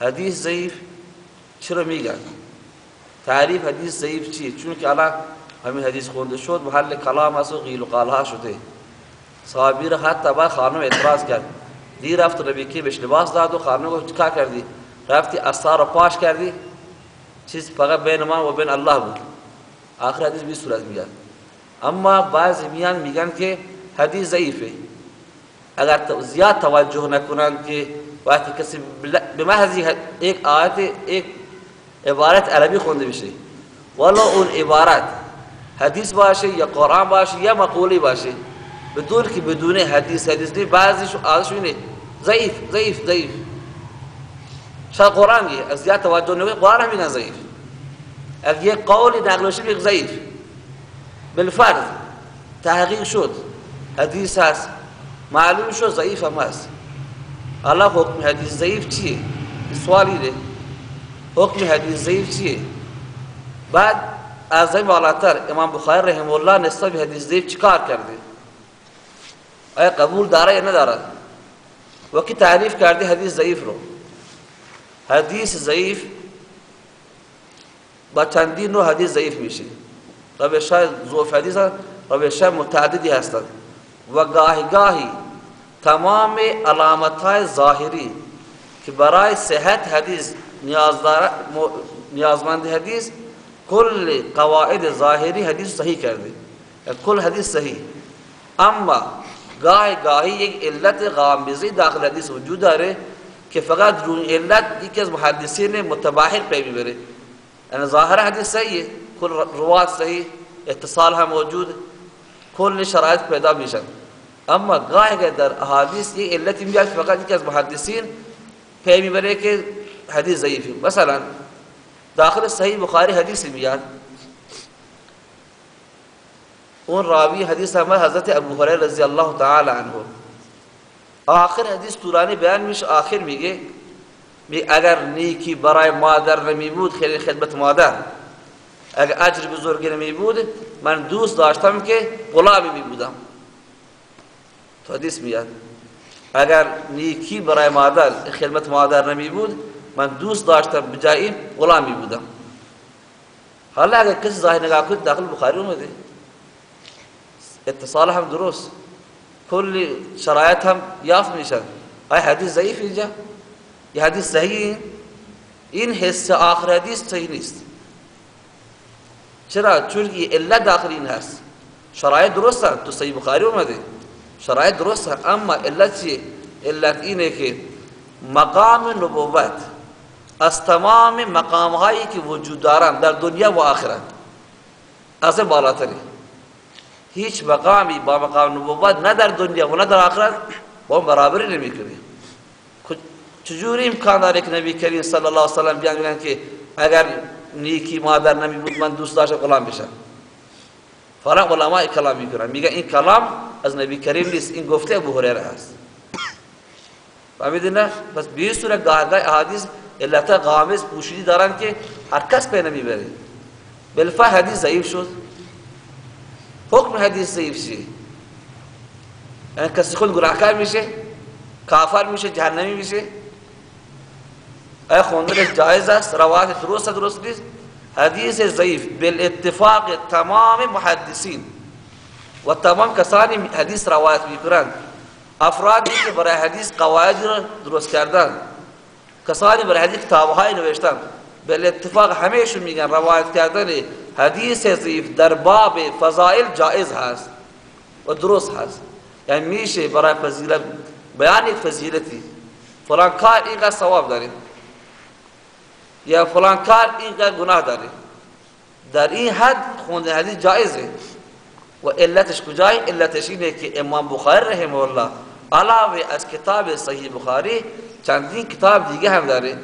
حدیث ضعیف چرا میگن؟ تعریف حدیث ضعیف چیه چون که الان همین حدیث خونده شد محل کلام هست و قیل و قالها شده. صحابی را حتی با خانم اعتراض کرد. دی رفت نبی که بهش لباس داد و خانم کو چکا کردی؟ رفتی اثار پاش کردی. چیز فقط بین ما و بین الله بود. آخر حدیث بی صورت میگن. اما بعض میان میگن که حدیث ضعیفه. اگر زیاد توجه نکنن که وقتی کسی به محض یک آیت یک عبارت عربی خونده بشه. والا اون عبارت حدیث باشه یا قرآن باشه یا مقولی باشه. بدون که بدون حدیث حدیث نی بعضیش آدش اینه. ضعیف ضعیف ضعیف. شاید قرآن یه از زیاد توجه نکنه قرآن هم میگن ضعیف. اگر یک قولی نقل بشه میگه ضعیف. بالفرض تحقیق شد. حدیث هست. معلوم شد ضعیف هم هست. الله حکم حدیث ضعیف چیه؟ سوالی ده. حکم حدیث ضعیف چیه؟ بعد از این بالاتر امام بخاری رحمه الله به حدیث ضعیف چیکار کرده؟ آیا قبول داره یا نداره؟ وکی تعریف کرده حدیث ضعیف رو. حدیث ضعیف با چندین نوع حدیث ضعیف میشه. روش های ضعف حدیث روش های متعددی هستند. و گاهی گاهی تمام علامت های ظاهری که برای صحت حدیث نیازمند حدیث، کل قواعد ظاهری حدیث صحیح کرده. کل حدیث صحیح. اما گاهی گاهی یک علت غامضی داخل حدیث وجود داره که فقط روی علت یکی از محدثین متباهر پی میبره. یعنی ظاهر حدیث صحیح کل روات صحیح، اتصال هم موجود، کل شرایط پیدا میشن. اما گاهی در احادیث یک علتی میاد فقط یکی از محدثین پی می‌بره که حدیث ضعیفی. مثلا داخل صحیح بخاری حدیث میاد. اون راوی حدیث هم حضرت ابو هریره رضی الله تعالی عنه آخر حدیث طولانی بیان میشه آخر میگه می اگر نیکی برای مادر نمی بود خیلی خدمت مادر. اگر اجر بزرگی نمی بود من دوست داشتم که غلامی می بودم تو حدیث میاد اگر نیکی برای مادر خدمت مادر نمی بود من دوست داشتم بجای غلامی بودم. حالا اگر کسی ظاهر نگاه کنید داخل بخاری اومده. اتصال هم درست. کل شرایط هم یافت میشن آیا حدیث ضعیف اینجا؟ یه حدیث صحیح؟ این حس آخر حدیث صحیح نیست. چرا؟ چون علت داخل این هست. شرایط درست تو صحیح بخاری اومده. شرایط درست اما علت چیه علت اینه که مقام نبوت از تمام مقام هایی که وجود دارن در دنیا و آخرت از بالاتری هیچ مقامی با مقام نبوت نه در دنیا و نه در آخرت با برابری نمی‌کنه چجوری امکان داره که نبی کریم صلی الله علیه و سلم بیان بگن که اگر نیکی مادر نمی بود من دوست داشتم غلام بشم؟ فلان علماء کلام می‌کنن میگه این کلام از نبی کریم نیست این گفته ابو هریره است فهمیدین نه پس به صورت گاه گاه احادیث علت غامض پوشیدی دارن که هر کس پی نمی‌بره بالفعل حدیث ضعیف شد حکم حدیث ضعیف چیه یعنی کسی خود گناهکار میشه کافر میشه جهنمی میشه ای خوندنش جایز است روایت درست درست نیست حدیث ضعیف بالاتفاق تمام محدثین و تمام کسانی حدیث روایت میکنند افرادی که برای حدیث قواعد را درست کردن. کسانی برای حدیث کتابهای نوشتن. بالاتفاق همهشون میگن روایت کردن حدیث ضعیف در باب فضائل جائز هست و درست هست. یعنی میشه برای فضیلت بیان فضیلتی. فلان کار اینقدر ثواب داره. یا فلان کار اینقدر گناه داره. در این حد خوندن حدیث جائزه و علتش کجای؟ علتش اینه که امام بخاری رحمه الله علاوه از کتاب صحیح بخاری چندین کتاب دیگه هم داره.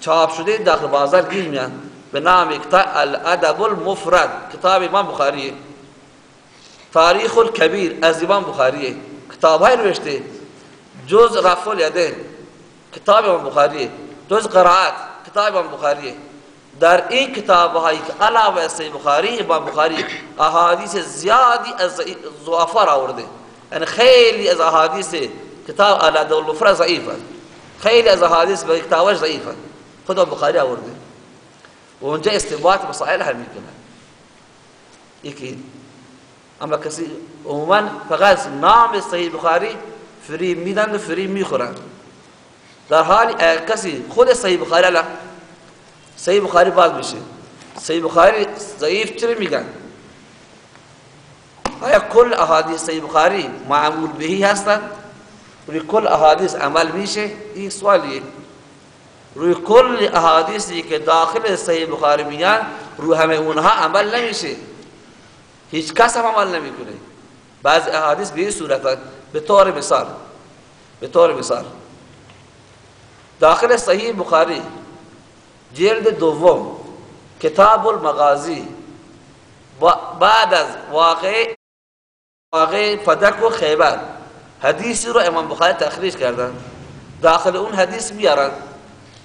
چاپ شده داخل بازار گیر میان. به نام کتاب الادب المفرد کتاب امام بخاری. تاریخ الکبیر از امام بخاری. کتاب های نوشته. جز رفع الیدین کتاب امام بخاری. جز قرائت. کتاب امام در این کتاب هایی که علاوه صحیح بخاری امام بخاری احادیث زیادی از ضعفا آورده. یعنی خیلی از احادیث کتاب الادب المفرد ضعیفه. خیلی از احادیث به کتابش ضعیفه. خدا بخاری آورده. و اونجا استنباط مسائل حل می‌کنه یکی اما کسی عموما فقط نام صحیح بخاری فری میدن و فری می‌خورن. در حالی کسی خود صحیح بخاری الان صحیح بخاری باز میشه. صحیح بخاری ضعیف چرا میگن؟ آیا کل احادیث صحیح بخاری معمول بهی هستند روی کل احادیث عمل میشه؟ این سوالیه. روی کل احادیثی که داخل صحیح بخاری میان روی همه اونها عمل نمیشه. هیچ کس هم عمل نمی‌کنه. بعض احادیث به این صورت به طور مثال به طور مثال. داخل صحیح بخاری جلد دوم کتاب المغازی بعد از واقع واقع فدک و خیبر. حدیثی رو امام بخاری تخریج کردن. داخل اون حدیث میارن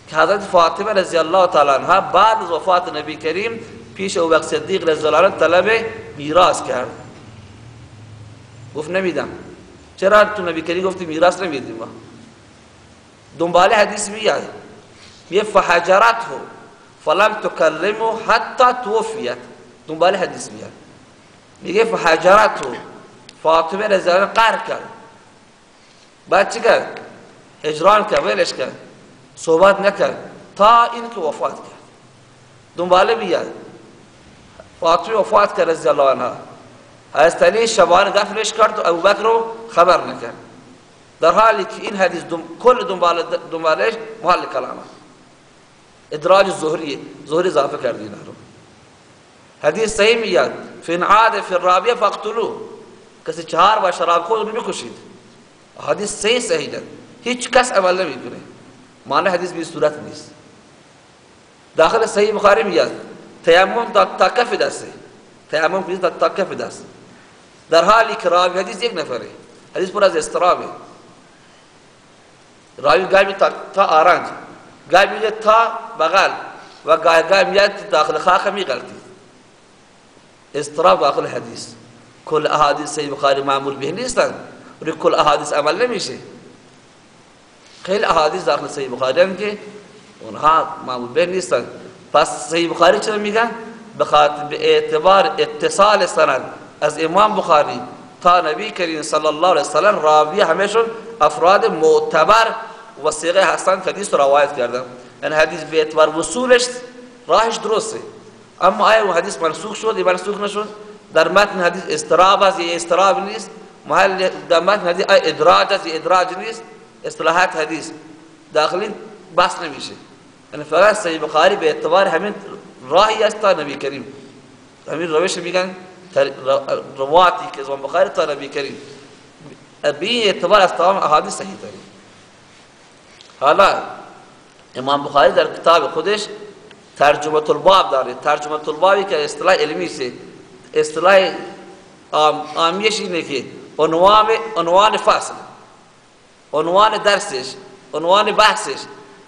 که حضرت فاطمه رضی الله تعالی عنها بعد از وفات نبی کریم پیش ابوبکر صدیق رضی الله عنه طلب میراث کرد. گفت نمیدم. چرا تو نبی کریم گفتی میراث نمیدیم دنبال حدیث میاد میگه فحجرته فلم تکلمه حتی توفیت. دنبال حدیث میاد میگه فحجرته فاطمه رضی الله عنها قهر کرد. بعد چی کرد؟ هجران کرد ولش کرد صحبت نکرد تا این که وفات کرد. دنباله بیاد فاطمه وفات کرد رضی الله عنها. حضرت علی شبان غفلش کرد و ابوبکر رو خبر نکرد. در حالی که این حدیث دم... کل دنبال دنبالش محل کلامه ادراج زهری زهری اضافه کرد اینا رو. حدیث صحیح میاد. فین عاد فی الرابعه فاقتلوه. کسی چهار با شراب خود رو می‌کشید. حدیث صحیح صحیح هیچ کس عمل نمی‌کنه. معنی حدیث به صورت نیست. داخل صحیح بخاری میاد. تیمم تا, تا کف دسته تیمم کنید تا, تا کف دست. در حالی که راوی حدیث یک نفره. حدیث پر از استرابه راوی گاهی تا, تا آرنج گاهی تا بغل و گاهی گاهی داخل خاک میغلطی. استراب داخل حدیث. کل احادیث صحیح بخاری معمول به نیستن. روی کل احادیث عمل نمیشه. خیلی احادیث داخل صحیح بخاری هم که اونها معمول به نیستن. پس صحیح بخاری چرا میگن؟ بخاطر به اعتبار اتصال سند. از امام بخاری تا نبی کریم صلی الله علیه وسلم راوی همشون افراد معتبر و صیغه هستن که حدیث روایت کردن یعنی حدیث به اعتبار وصولش راهش درسته. اما آیا اون حدیث منسوخ شد یا منسوخ نشد؟ در متن حدیث استراب است یا استراب نیست؟ محل در متن حدیث ادراج است یا ادراج نیست؟ اصطلاحات حدیث داخلی بحث نمیشه. یعنی فقط صحیح بخاری به اعتبار همین راهی است تا نبی کریم. همین روش میگن رواتی که زمان بخاری تا نبی کریم. بی اعتبار از تمام احادیث صحیح داری حالا امام بخاری در کتاب خودش ترجمه الباب داره. ترجمه البابی که اصطلاح علمی سے اصطلاح آمیش اینه که عنوان عنوان فصل عنوان درسش عنوان بحثش.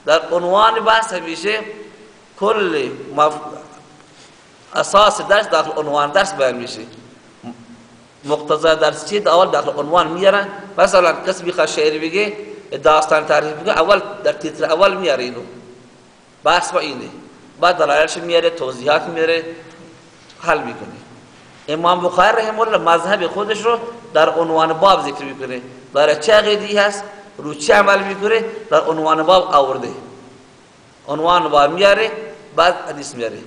در عنوان بحث همیشه کل مف... اساس درس داخل عنوان درس بیان میشه. مقتضا درس چی؟ اول داخل عنوان میارن مثلا کسی بخواد شعر بگه داستان تعریف بگه اول در تیتر اول میاره اینو. بحث با اینه. بعد دلایلش میاره توضیحات میاره حل می‌کنه. امام بخاری رحمه الله مذهب خودش رو در عنوان باب ذکر می‌کنه. برای چه عقیدی هست؟ رو چه عمل می‌کنه؟ در عنوان باب آورده. عنوان باب میاره بعد حدیث میاره.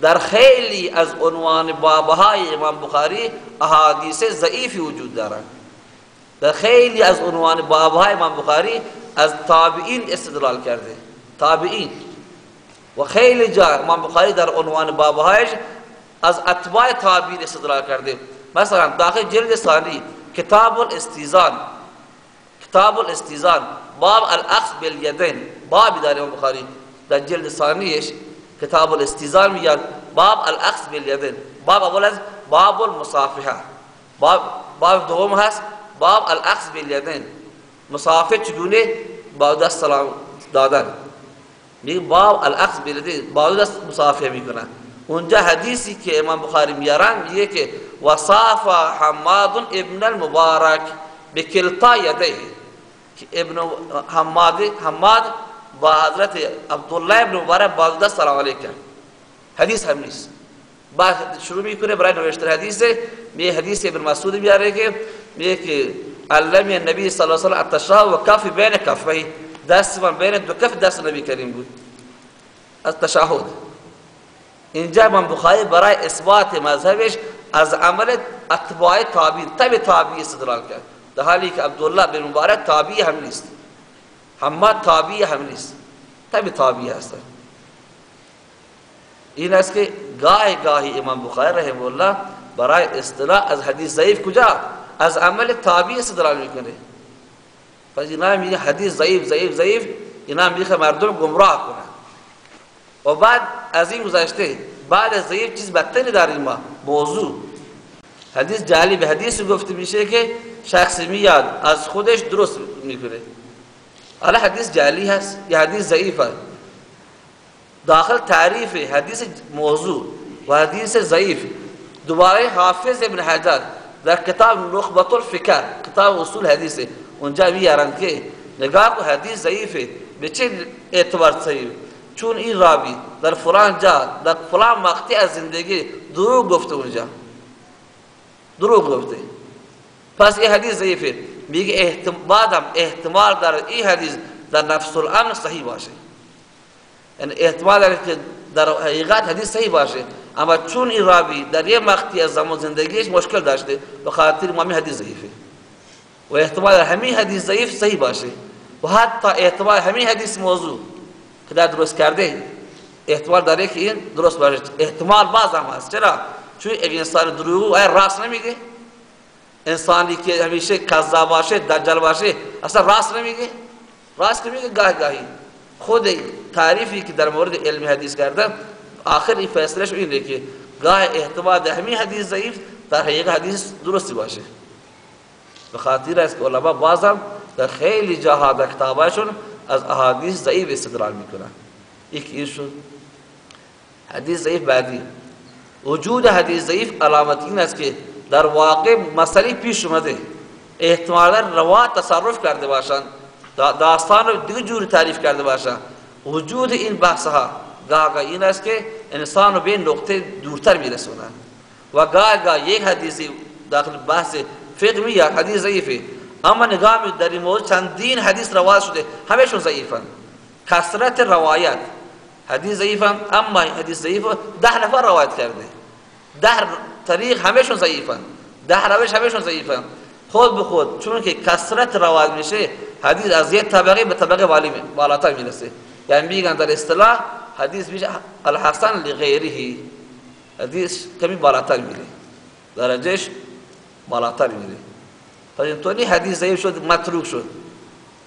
در خیلی از عنوان بابهای امام بخاری احادیث ضعیفی وجود دارند. در خیلی از عنوان بابهای امام بخاری از تابعین استدلال کرده. تابعین. و خیلی جا امام بخاری در عنوان بابهایش از اتباع تابعین استدلال کرده. مثلا داخل جلد ثانی کتاب الاستیزان کتاب الاستیزان باب الاخذ بالیدین. بابی داره امام بخاری. در جلد ثانیش کتاب الاستیزان میاد باب الأخذ بالیدین باب اول از باب المصافحة باب باب دوم هست باب الأخذ بالیدین مصافحة چگونه؟ با دست سلام دادن. میگه باب الأخذ بالیدین با دست مصافحة میکنن. اونجا حدیثی که امام بخاری میارن میگه که وصاف حماد ابن المبارک بکلتا یده که ابن حماد حماد با حضرت عبدالله ابن مبارک بازده سلام علیک کرد حدیث هم نیست. بعد شروع می‌کنه برای نوشتن حدیث می حدیث ابن مسعود بیاره که میگه که علمی نبی صلی الله علیه و التشهد و کف بین کفی دست من بین دو کف دست نبی کریم بود. از تشهد اینجا من بخاری برای اثبات مذهبش از عمل اتباع تابعین تبع تابعی استدلال کرد. در حالی که عبدالله بن مبارک تابعی هم نیست. حماد تابعی هم نیست. تبع تابعی هستن. این است که گاه گاهی امام بخاری رحمه الله برای اصطلاح از حدیث ضعیف کجا؟ از عمل تابعی استدلال می‌کنه. پس اینا میگه حدیث ضعیف ضعیف ضعیف اینا میگه مردم گمراه کنن. و بعد از این گذشته بعد از ضعیف چیز بدتری داریم ما موضوع. حدیث جالب حدیث گفته میشه که شخص میاد از خودش درست می‌کنه. جعلی هست یا حدیث ضعیف هست داخل تعریف حدیث موضوع و حدیث ضعیف دوباره حافظ ابن حجر در کتاب نخبت الفکر کتاب أصول حدیث اونجا میارن که نگاه کو حدیث ضعیفه. اعتبار ضعیف چون این راوی در فلان جا در فلان مقطع از دروغ گفته اونجا. دروغ گفته. پس این حدیث ضعیفه. میگه احتمال بعدم احتمال داره این حدیث در نفس الامر صحیح باشه. یعنی احتمال داره که در حقیقت حدیث صحیح باشه. اما چون این راوی در یه مقطعی از زمان زندگیش مشکل داشته به خاطر ما حدیث ضعیفه. و احتمال همین حدیث ضعیف صحیح باشه. و حتی احتمال همین حدیث موضوع که در درست کرده احتمال داره که این درست باشه. احتمال باز هم هست. چرا؟ چون اگه انسان دروغ آیا راست نمیگه. انسانی که همیشه کذاب باشه دجال باشه اصلا راست نمیگه. راست نمیگه گاه گاهی. خود تعریفی که در مورد علم حدیث کردن آخر این فیصلش اینه که گاه احتمال همین حدیث ضعیف در حقیقت حدیث درستی باشه. به خاطر است که علما بازم در خیلی جاها در کتاباشون از احادیث ضعیف استدلال می‌کنن. یک این شد حدیث ضعیف بعدی. وجود حدیث ضعیف علامت این است که در واقع مسئله پیش اومده. احتمالا روات تصرف کرده باشند داستان رو دیگه جور تعریف کرده باشند وجود این بحث ها این است که انسان رو به نقطه دورتر میرسونن. و گاه یک حدیثی داخل بحث فقه میاد حدیث ضعیفه. اما نگاه می در این موضوع چندین حدیث روایت شده. همشون ضعیفن. کثرت روایت حدیث ضعیفن اما حدیث ضعیف ده نفر روایت کرده. ده طریق همشون ضعیفن. ده روش همشون ضعیفن. خود به خود. چون که کثرت روایت میشه حدیث از یک طبقه به طبقه والی بالاتر می‌رسه. یعنی میگن در اصطلاح حدیث میشه الحسن لغیره. حدیث کمی بالاتر میره. درجهش بالاتر میره. پس اینطوری حدیث ضعیف شد متروک شد.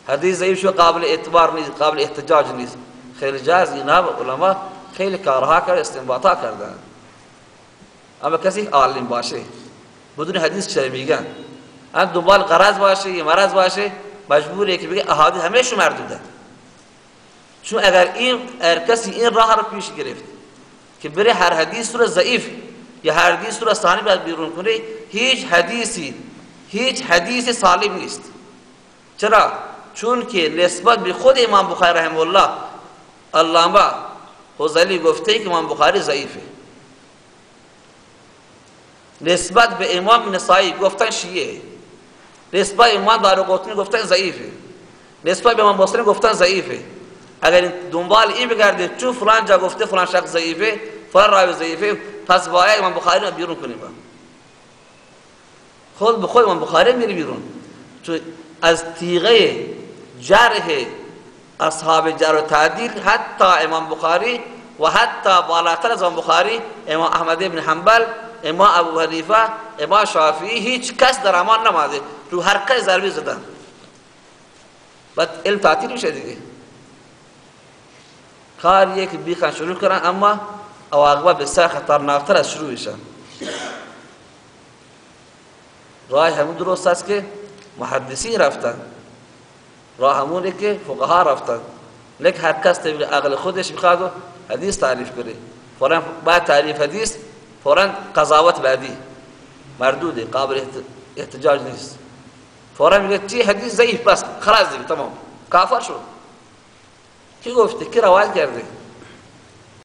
حدیث ضعیف شد قابل اعتبار نیست قابل احتجاج نیست. خیلی جاز اینا علما خیلی کارها کرد استنباطا کردن. اما کسی عالم باشه بدون حدیث چرا میگن؟ ان دنبال غرض باشه یا مرض باشه مجبوره که بگه احادیث همه مردوده. چون اگر این اگر کسی این راه رو پیش گرفت که بره هر حدیث رو ضعیف یا هر حدیث رو ثانی بعد بیرون کنه هیچ حدیثی هیچ حدیث سالم نیست. چرا؟ چون که نسبت به خود امام بخاری رحمه الله علامه حوزلی گفته که امام بخاری ضعیفه. نسبت به امام نسائی گفتن شیعه. نسبت امام دارقطنی گفتن ضعیفه. نسبت به امام مسلم گفتن ضعیفه. اگر دنبال این بگرده چون فلان جا گفته فلان شخص ضعیفه فلان راوی ضعیفه پس باید امام بخاری رو بیرون کنیم خود به خود امام بخاری میره بیرون. چون از تیغه جرح اصحاب جرح و تعدیل حتی امام بخاری و حتی بالاتر از امام بخاری امام احمد بن حنبل امام ابو حنیفه امام شافعی هیچ کس در امان نماده رو هر کس ضربی زدن. بعد علم تعطیل میشه دیگه. کاریه بیخن شروع کنن اما عواقب بسیار خطرناکتر از شروعشن راه همون درست است که محدثین رفتن. راه همونه که فقها رفتن. لیکن هر کس طبق عقل خودش می‌خواد حدیث تعریف کنه. فورا بعد تعریف حدیث فورا قضاوت بعدی. مردوده قابل احتجاج نیست. فورا میگه چی حدیث ضعیف بس خلاص دیگه تمام. کافر شد. کی گفته؟ کی روایت کرده؟